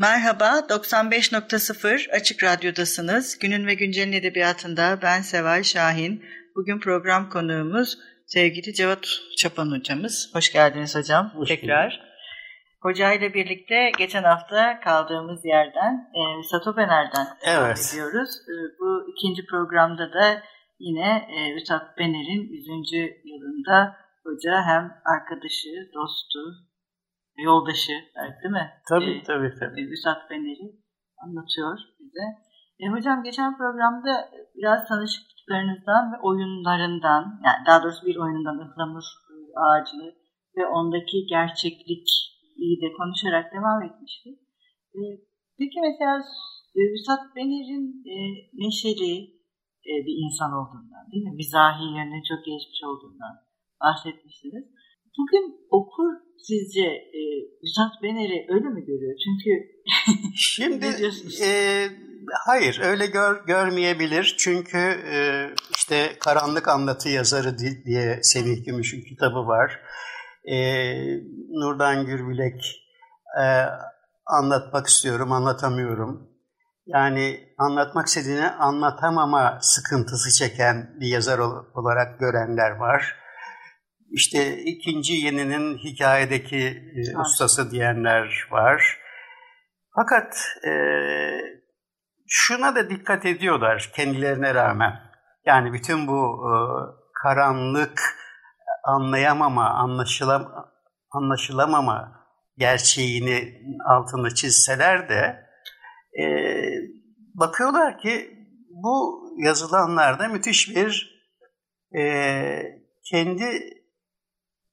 Merhaba, 95.0 Açık Radyo'dasınız. Günün ve Güncel'in edebiyatında ben Seval Şahin. Bugün program konuğumuz sevgili Cevat Çapan hocamız. Hoş geldiniz hocam Hoş tekrar. Hoca ile birlikte geçen hafta kaldığımız yerden e, Satopener'den devam Evet. ediyoruz. E, bu ikinci programda da yine e, Üstad Bener'in 100. yılında hoca hem arkadaşı, dostu, yoldaşı değil mi? Tabii E, tabii tabii. e, Üstad Fener'i anlatıyor bize. E, hocam geçen programda biraz tanışıklıklarınızdan ve oyunlarından, yani daha doğrusu bir oyunundan ıhlamur e, ağacı ve ondaki gerçeklik iyi de konuşarak devam etmiştik. E, peki mesela e, Üstad Fener'in e, neşeli e, bir insan olduğundan, değil mi? Mizahi yönüne çok geçmiş olduğundan bahsetmiştiniz. Bugün okur sizce e, Üstad Bener'i öyle mi görüyor? Çünkü Şimdi e, hayır öyle gör, görmeyebilir çünkü e, işte Karanlık Anlatı Yazarı di- diye Semih Gümüş'ün kitabı var. E, Nurdan Gürbilek e, anlatmak istiyorum anlatamıyorum. Yani anlatmak istediğini anlatamama sıkıntısı çeken bir yazar ol- olarak görenler var. İşte ikinci yeninin hikayedeki e, ustası diyenler var. Fakat e, şuna da dikkat ediyorlar kendilerine rağmen. Yani bütün bu e, karanlık anlayamama, anlaşılam anlaşılamama gerçeğini altını çizseler de e, bakıyorlar ki bu yazılanlarda müthiş bir e, kendi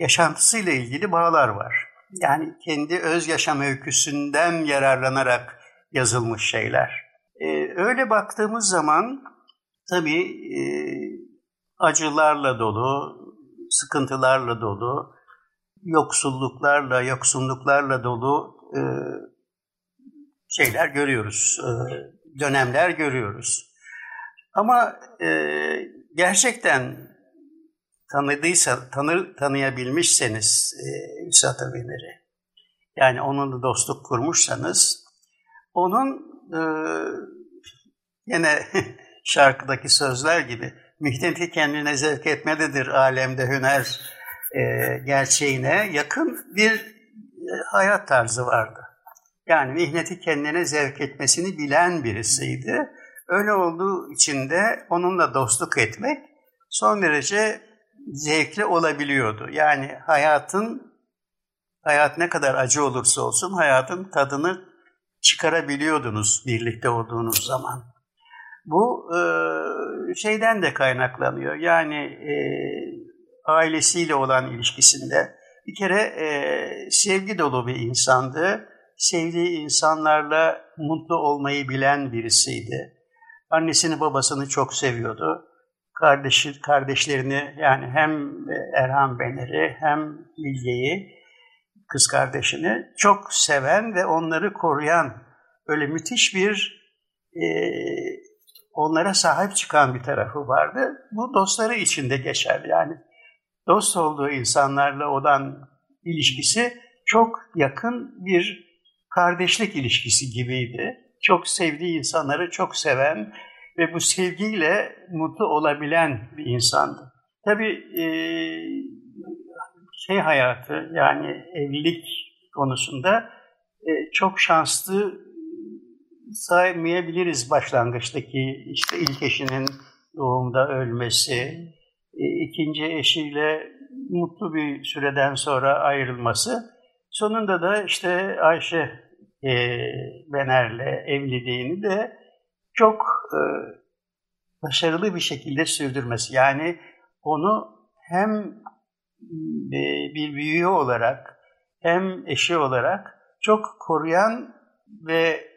yaşantısıyla ilgili bağlar var. Yani kendi öz yaşam öyküsünden yararlanarak yazılmış şeyler. Ee, öyle baktığımız zaman tabii e, acılarla dolu, sıkıntılarla dolu, yoksulluklarla, yoksunluklarla dolu e, şeyler görüyoruz, e, dönemler görüyoruz. Ama e, gerçekten tanıdıysa, tanır, tanıyabilmişseniz e, Üstad Abileri, yani onunla dostluk kurmuşsanız, onun e, yine şarkıdaki sözler gibi mihneti kendine zevk etmelidir alemde hüner e, gerçeğine yakın bir e, hayat tarzı vardı. Yani mihneti kendine zevk etmesini bilen birisiydi. Öyle olduğu için de onunla dostluk etmek son derece zevkli olabiliyordu. Yani hayatın, hayat ne kadar acı olursa olsun hayatın tadını çıkarabiliyordunuz birlikte olduğunuz zaman. Bu e, şeyden de kaynaklanıyor. Yani e, ailesiyle olan ilişkisinde bir kere e, sevgi dolu bir insandı. Sevdiği insanlarla mutlu olmayı bilen birisiydi. Annesini babasını çok seviyordu kardeşi, kardeşlerini yani hem Erhan Bener'i hem Bilge'yi, kız kardeşini çok seven ve onları koruyan öyle müthiş bir e, onlara sahip çıkan bir tarafı vardı. Bu dostları için de geçerli. Yani dost olduğu insanlarla olan ilişkisi çok yakın bir kardeşlik ilişkisi gibiydi. Çok sevdiği insanları çok seven, ve bu sevgiyle mutlu olabilen bir insandı. Tabii e, şey hayatı yani evlilik konusunda e, çok şanslı saymayabiliriz başlangıçtaki işte ilk eşinin doğumda ölmesi, e, ikinci eşiyle mutlu bir süreden sonra ayrılması, sonunda da işte Ayşe e, Bener'le evliliğini de çok e, başarılı bir şekilde sürdürmesi. Yani onu hem e, bir büyüğü olarak hem eşi olarak çok koruyan ve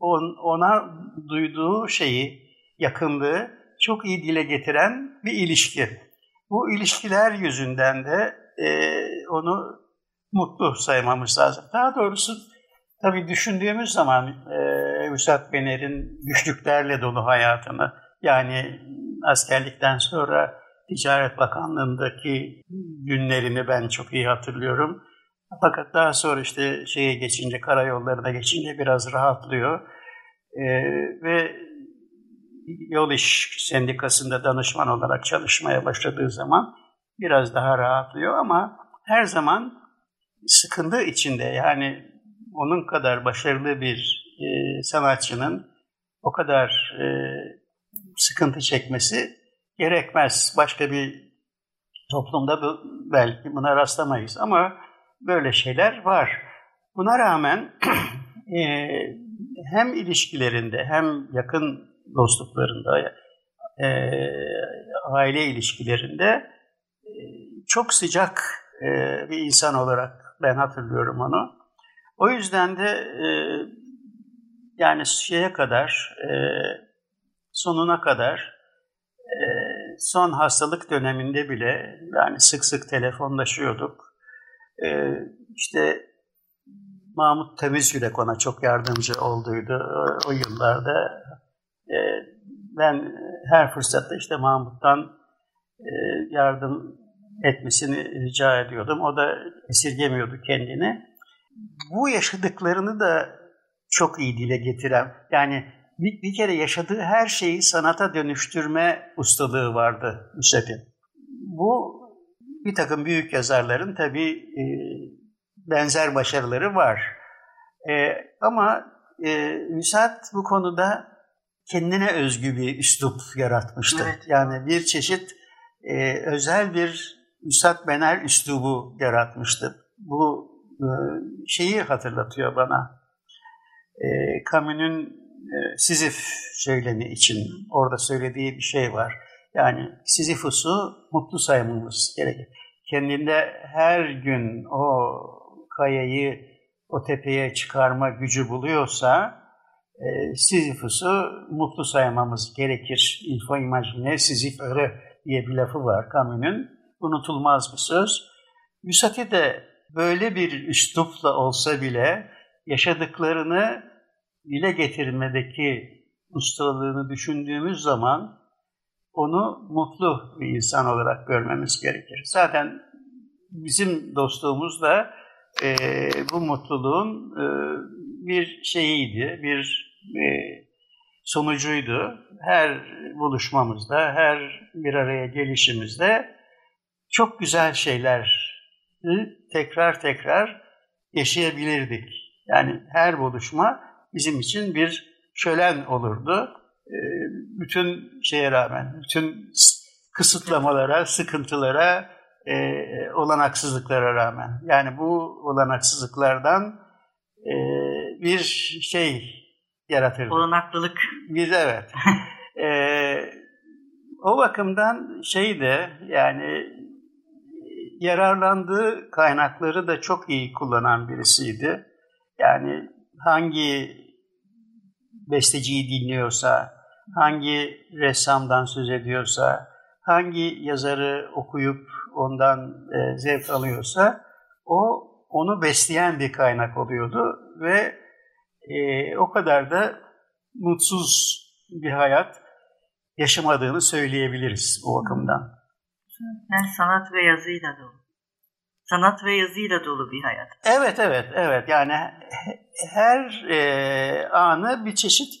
on, ona duyduğu şeyi, yakınlığı çok iyi dile getiren bir ilişki. Bu ilişkiler yüzünden de e, onu mutlu saymamız lazım. Daha doğrusu tabii düşündüğümüz zaman e, Üstad Bener'in güçlüklerle dolu hayatını, yani askerlikten sonra Ticaret Bakanlığı'ndaki günlerini ben çok iyi hatırlıyorum. Fakat daha sonra işte şeye geçince, karayollarına geçince biraz rahatlıyor. Ee, ve Yol İş Sendikası'nda danışman olarak çalışmaya başladığı zaman biraz daha rahatlıyor ama her zaman sıkıntı içinde yani onun kadar başarılı bir e, sanatçının o kadar e, sıkıntı çekmesi gerekmez. Başka bir toplumda bu, belki buna rastlamayız ama böyle şeyler var. Buna rağmen e, hem ilişkilerinde hem yakın dostluklarında, e, aile ilişkilerinde e, çok sıcak e, bir insan olarak ben hatırlıyorum onu. O yüzden de e, yani şeye kadar, e, sonuna kadar, e, son hastalık döneminde bile yani sık sık telefonlaşıyorduk. E, işte Mahmut Temizgülek ona çok yardımcı olduydu o, o yıllarda. E, ben her fırsatta işte Mahmut'tan e, yardım etmesini rica ediyordum. O da esirgemiyordu kendini. Bu yaşadıklarını da çok iyi dile getiren, yani bir, bir kere yaşadığı her şeyi sanata dönüştürme ustalığı vardı Müsep'in. Bu bir takım büyük yazarların tabii e, benzer başarıları var. E, ama e, Müsat bu konuda kendine özgü bir üslup yaratmıştı. Evet. Yani bir çeşit e, özel bir Üstad Bener üslubu yaratmıştı. Bu şeyi hatırlatıyor bana. E, Camus'un e, Sizif söylemi için orada söylediği bir şey var. Yani Sizifus'u mutlu saymamız gerekir. Kendinde her gün o kayayı o tepeye çıkarma gücü buluyorsa e, Sizifus'u mutlu saymamız gerekir. Il faut imaginer Sizif öre diye bir lafı var Camus'un. Unutulmaz bir söz. Müsati de böyle bir üslupla olsa bile yaşadıklarını dile getirmedeki ustalığını düşündüğümüz zaman onu mutlu bir insan olarak görmemiz gerekir. Zaten bizim dostluğumuz da e, bu mutluluğun e, bir şeyiydi, bir e, sonucuydu. Her buluşmamızda, her bir araya gelişimizde çok güzel şeyler tekrar tekrar yaşayabilirdik. Yani her buluşma bizim için bir şölen olurdu. Ee, bütün şeye rağmen, bütün kısıtlamalara, sıkıntılara, e, olanaksızlıklara rağmen. Yani bu olanaksızlıklardan e, bir şey yaratırdı. Olanaklılık. Bir evet. e, o bakımdan şey de yani yararlandığı kaynakları da çok iyi kullanan birisiydi. Yani hangi besteciyi dinliyorsa, hangi ressamdan söz ediyorsa, hangi yazarı okuyup ondan e, zevk alıyorsa o onu besleyen bir kaynak oluyordu ve e, o kadar da mutsuz bir hayat yaşamadığını söyleyebiliriz o bakımdan. Yani sanat ve yazıyla dolu. Sanat ve yazıyla dolu bir hayat. Evet, evet, evet. Yani her e, anı bir çeşit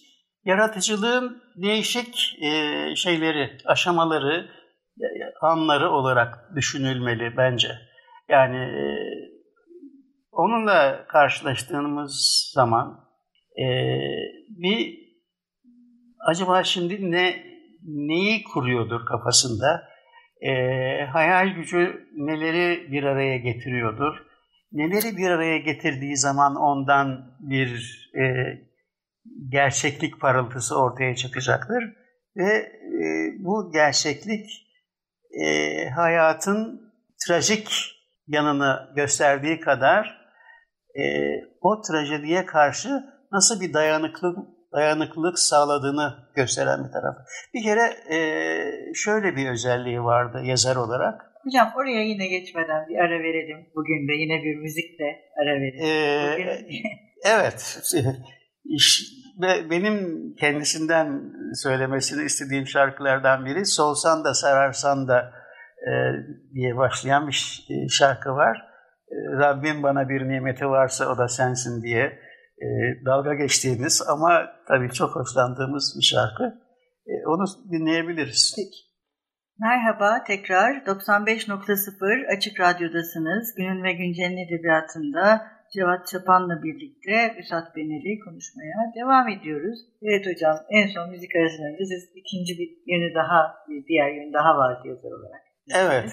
yaratıcılığın değişik e, şeyleri, aşamaları, anları olarak düşünülmeli bence. Yani e, onunla karşılaştığımız zaman e, bir acaba şimdi ne neyi kuruyordur kafasında? E, hayal gücü neleri bir araya getiriyordur? Neleri bir araya getirdiği zaman ondan bir e, gerçeklik parıltısı ortaya çıkacaktır. Ve e, bu gerçeklik e, hayatın trajik yanını gösterdiği kadar e, o trajediye karşı nasıl bir dayanıklılık dayanıklılık sağladığını gösteren bir taraf. Bir kere e, şöyle bir özelliği vardı yazar olarak. Hocam oraya yine geçmeden bir ara verelim. Bugün de yine bir müzikle ara verelim. Ee, evet. Benim kendisinden söylemesini istediğim şarkılardan biri Solsan da Sararsan da e, diye başlayan bir şarkı var. E, Rabbim bana bir nimeti varsa o da sensin diye e, dalga geçtiğimiz ama tabii çok hoşlandığımız bir şarkı. E, onu dinleyebiliriz. Peki. Merhaba tekrar 95.0 Açık Radyo'dasınız. Günün ve Güncel'in edebiyatında Cevat Çapan'la birlikte Üsat Bener'i konuşmaya devam ediyoruz. Evet hocam en son müzik arasından önce siz ikinci bir yönü daha, bir diğer yönü daha var yazar olarak. Evet.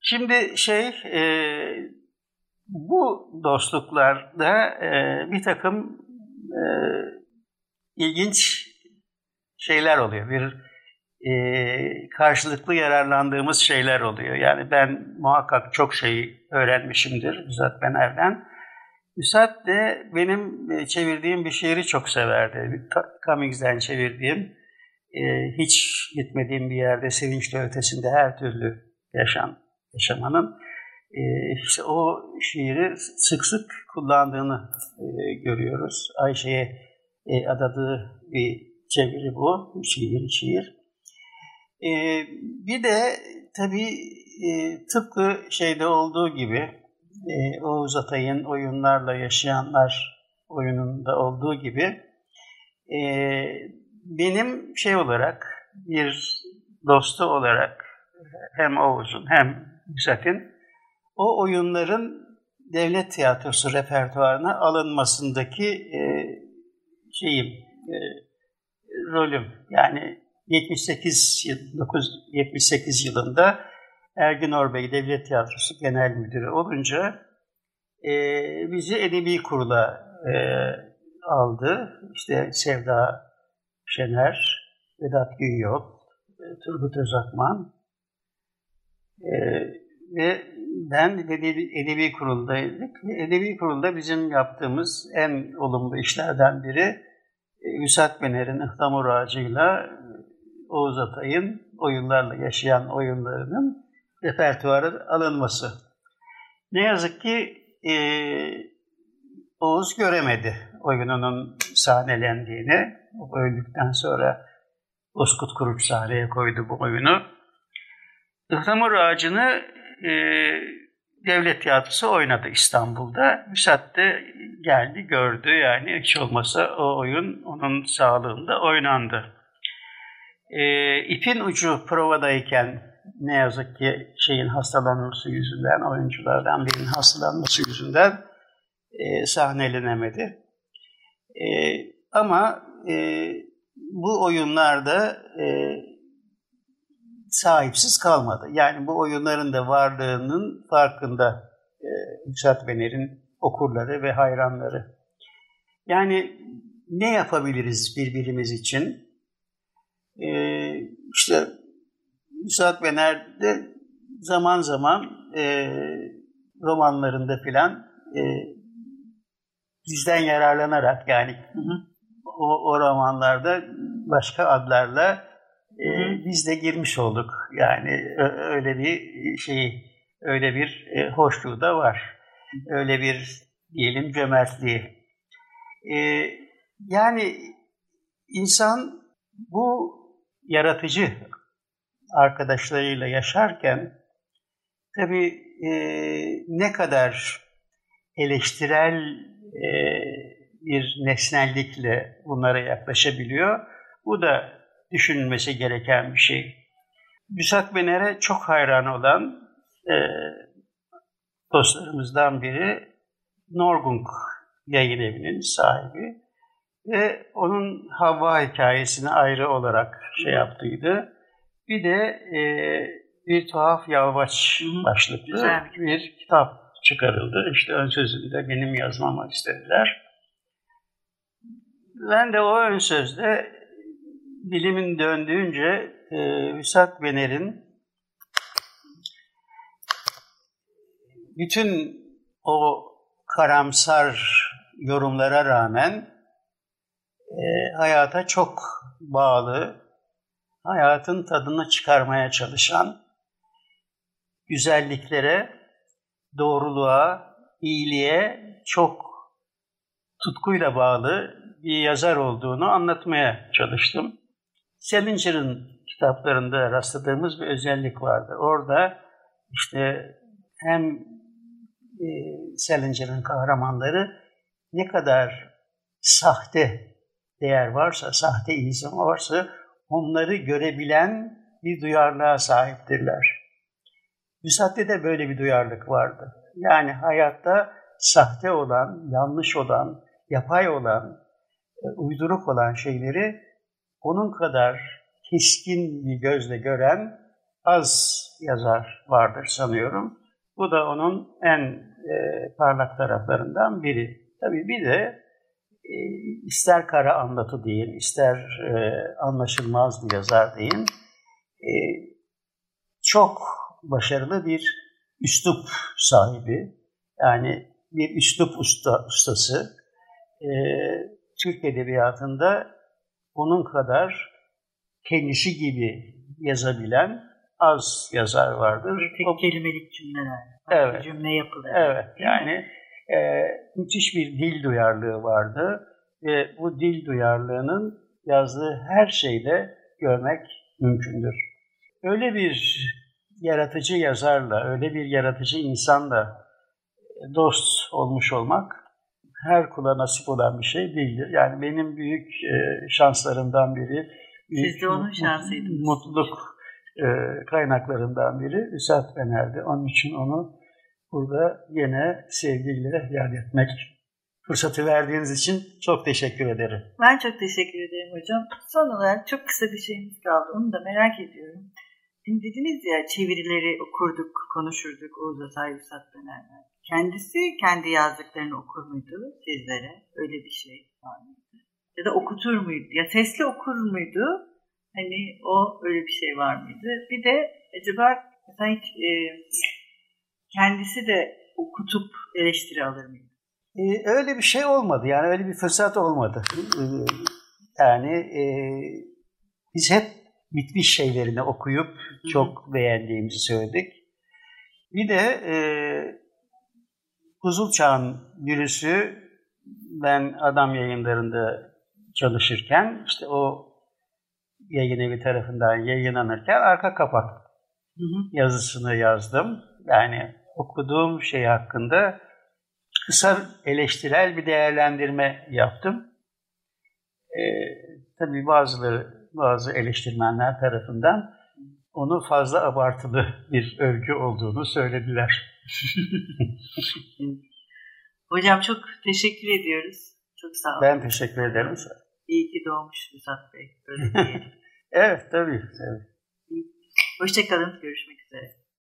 Şimdi şey e, bu dostluklarda e, bir takım e, ilginç şeyler oluyor. Bir e, karşılıklı yararlandığımız şeyler oluyor. Yani ben muhakkak çok şey öğrenmişimdir Üsat Bener'den. Üsat de benim e, çevirdiğim bir şiiri çok severdi. Cummings'den çevirdiğim, e, hiç gitmediğim bir yerde sevinçli ötesinde her türlü yaşam, yaşamanın işte o şiiri sık sık kullandığını e, görüyoruz. Ayşe'ye e, adadığı bir çeviri bu, şiir, şiir. E, bir de tabii e, tıpkı şeyde olduğu gibi Oğuz Atay'ın oyunlarla yaşayanlar oyununda olduğu gibi benim şey olarak bir dostu olarak hem Oğuz'un hem Müsat'in o oyunların devlet tiyatrosu repertuarına alınmasındaki e, şeyim, e, rolüm. Yani 78 78 yılında Ergin Orbey Devlet Tiyatrosu Genel Müdürü olunca e, bizi edebi kurula e, aldı. İşte Sevda Şener, Vedat Günyol, e, Turgut Özakman e, ve ben edebi, edebi kuruldaydık. Edebi kurulda bizim yaptığımız en olumlu işlerden biri Üsat Bener'in ıhlamur ağacıyla Oğuz Atay'ın oyunlarla yaşayan oyunlarının repertuarı alınması. Ne yazık ki e, Oğuz göremedi oyununun sahnelendiğini. O öldükten sonra Bozkurt Kuruç sahneye koydu bu oyunu. Ihlamur Ağacı'nı e, devlet tiyatrosu oynadı İstanbul'da. Müsat geldi gördü yani hiç olmasa o oyun onun sağlığında oynandı. E, ipin ucu provadayken ne yazık ki şeyin hastalanması yüzünden, oyunculardan birinin hastalanması yüzünden e, sahnelenemedi. E, ama e, bu oyunlarda e, sahipsiz kalmadı. Yani bu oyunların da varlığının farkında e, Bener'in okurları ve hayranları. Yani ne yapabiliriz birbirimiz için? E, işte Müsait Bener'de zaman zaman e, romanlarında filan e, bizden yararlanarak yani hı hı. O, o romanlarda başka adlarla e, biz de girmiş olduk. Yani öyle bir şey, öyle bir e, hoşluğu da var. Öyle bir diyelim cömertliği. E, yani insan bu yaratıcı arkadaşlarıyla yaşarken tabii e, ne kadar eleştirel e, bir nesnellikle bunlara yaklaşabiliyor. Bu da düşünülmesi gereken bir şey. Büsat Bener'e çok hayran olan e, dostlarımızdan biri Norgung yayın evinin sahibi ve onun Havva hikayesini ayrı olarak şey yaptıydı. Bir de e, bir tuhaf yalvaç başlıklı Güzel. bir kitap çıkarıldı. İşte ön sözünü de benim yazmamı istediler. Ben de o ön sözde dilimin döndüğünce e, Bener'in bütün o karamsar yorumlara rağmen e, hayata çok bağlı, hayatın tadını çıkarmaya çalışan, güzelliklere, doğruluğa, iyiliğe çok tutkuyla bağlı bir yazar olduğunu anlatmaya çalıştım. Salinger'ın kitaplarında rastladığımız bir özellik vardı. Orada işte hem e, Salinger'ın kahramanları ne kadar sahte değer varsa, sahte insan varsa onları görebilen bir duyarlılığa sahiptirler. Müsaade de böyle bir duyarlılık vardı. Yani hayatta sahte olan, yanlış olan, yapay olan, e, uyduruk olan şeyleri onun kadar keskin bir gözle gören az yazar vardır sanıyorum. Bu da onun en e, parlak taraflarından biri. Tabii bir de e, ister kara anlatı deyin, ister e, anlaşılmaz bir yazar deyin, e, çok başarılı bir üslup sahibi. Yani bir üslup usta, ustası. E, Türk Edebiyatı'nda onun kadar kendisi gibi yazabilen az yazar vardır. Tek o, kelimelik cümleler. Evet. Cümle yapıları. Evet. Yani e, müthiş bir dil duyarlılığı vardı ve bu dil duyarlılığının yazdığı her şeyde görmek mümkündür. Öyle bir yaratıcı yazarla, öyle bir yaratıcı insanla dost olmuş olmak her kula nasip olan bir şey değildir. Yani benim büyük e, şanslarımdan biri, büyük Siz de onun şansıydınız. mutluluk e, kaynaklarından biri Üsat Bener'di. Onun için onu burada yine sevgiyle yad etmek fırsatı verdiğiniz için çok teşekkür ederim. Ben çok teşekkür ederim hocam. Son olarak çok kısa bir şeyimiz kaldı. Onu da merak ediyorum. Şimdi dediniz ya çevirileri okurduk, konuşurduk Oğuz Atay Üsat Bener'den. Kendisi kendi yazdıklarını okur muydu sizlere? Öyle bir şey var mıydı? Ya da okutur muydu? Ya sesli okur muydu? Hani o öyle bir şey var mıydı? Bir de acaba mesela hiç e, kendisi de okutup eleştiri alır mıydı? Ee, öyle bir şey olmadı. Yani öyle bir fırsat olmadı. Ee, yani e, biz hep bitmiş şeylerini okuyup çok beğendiğimizi söyledik. Bir de e, Buzul Çağ'ın virüsü ben adam yayınlarında çalışırken işte o yayın evi tarafından yayınlanırken arka kapak hı hı. yazısını yazdım. Yani okuduğum şey hakkında kısa eleştirel bir değerlendirme yaptım. Ee, tabii bazıları, bazı eleştirmenler tarafından onu fazla abartılı bir övgü olduğunu söylediler. Hocam çok teşekkür ediyoruz. Çok sağ olun. Ben teşekkür ederim. İyi ki doğmuş Müsat Bey. evet tabii. tabii. Hoşçakalın. Görüşmek üzere.